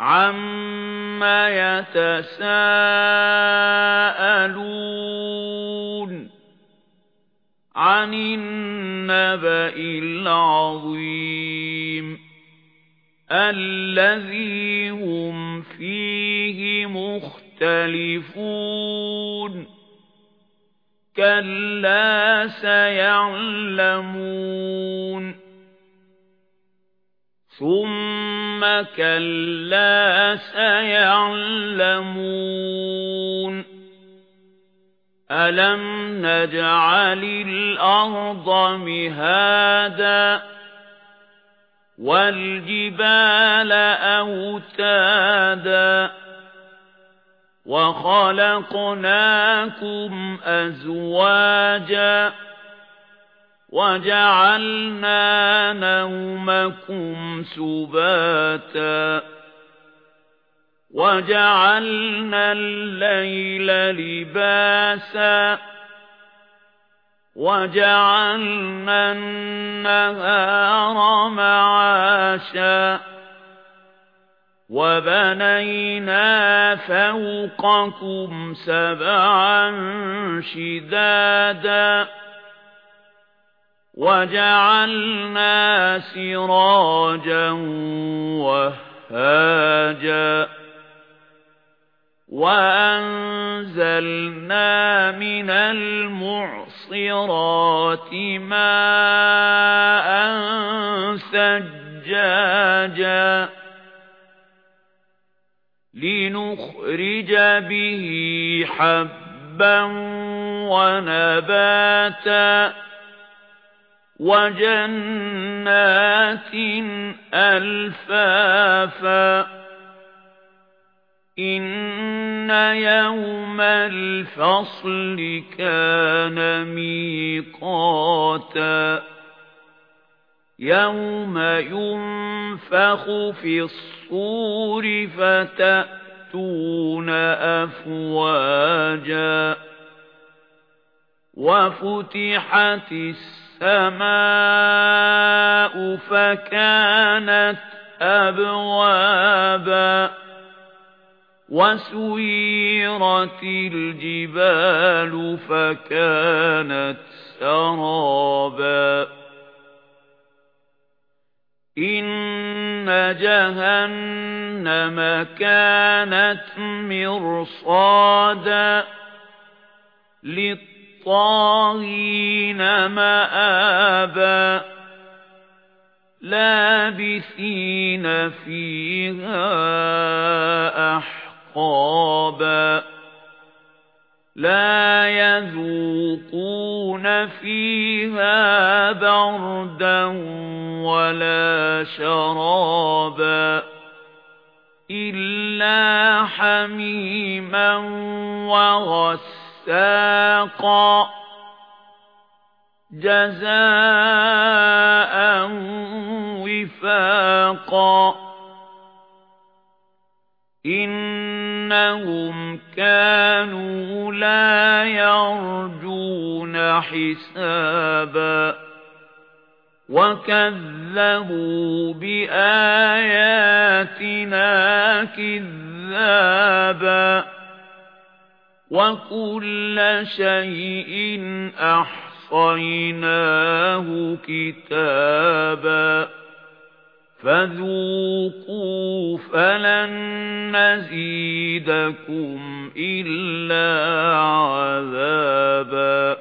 عَمَّ يَتَسَاءَلُونَ عَنِ النَّبَإِ الْعَظِيمِ الَّذِي هُمْ فِيهِ مُخْتَلِفُونَ كَلَّا سَيَعْلَمُونَ ثُمَّ كَلَّا سَيَعْلَمُونَ أَلَمْ نَجْعَلِ الْأَرْضَ مِهَادًا وَالْجِبَالَ أَوْتَادًا وَخَلَقْنَاكُمْ أَزْوَاجًا وَجَعَلْنَا نَوْمَكُمْ سُبَاتًا. وَجَعَلْنَا اللَّيْلَ لِبَاسًا. وَجَعَلْنَا النَّهَارَ مَعَاشًا. وَبَنَيْنَا فَوْقَكُمْ سَبْعًا شِدَادًا. وَجَعَلْنَا سِرَاجًا وَهَّاجًا وَأَنزَلْنَا مِنَ الْمُعْصِرَاتِ مَاءً ثَجَّاجًا لِنُخْرِجَ بِهِ حَبًّا وَنَبَاتًا وَجَنَّاتٍ أَلْفَافًا. إِنَّ يَوْمَ الْفَصْلِ كَانَ مِيقَاتًا. يَوْمَ يُنفَخُ فِي الصُّورِ فَتَأْتُونَ أَفْوَاجًا. وَفُتِحَتِ السَّمَاءُ فَكَانَتْ أَبْوَابًا وَسُيِّرَتِ الْجِبَالُ فَكَانَتْ سَرَابًا. إِنَّ جَهَنَّمَ كَانَتْ مِرْصَادًا لِلطَّاغِينَ مَآبًا لَابِثِينَ فِيهَا أَحْقَابًا لَا يَذُوقُونَ فِيهَا بَرْدًا وَلَا شَرَابًا إِلَّا حَمِيمًا وَغَسَّاقًا جَزَاءً وِفَاقًا. إِنَّهُمْ كَانُوا لَا يَرْجُونَ حِسَابًا. وَكَذَّبُوا بِآيَاتِنَا كِذَّابًا. وَكُلَّ شَيْءٍ أَحْصَيْنَاهُ كِتَابًا فَذُوقُوا فَلَن نَّزِيدَكُمْ إِلَّا عَذَابًا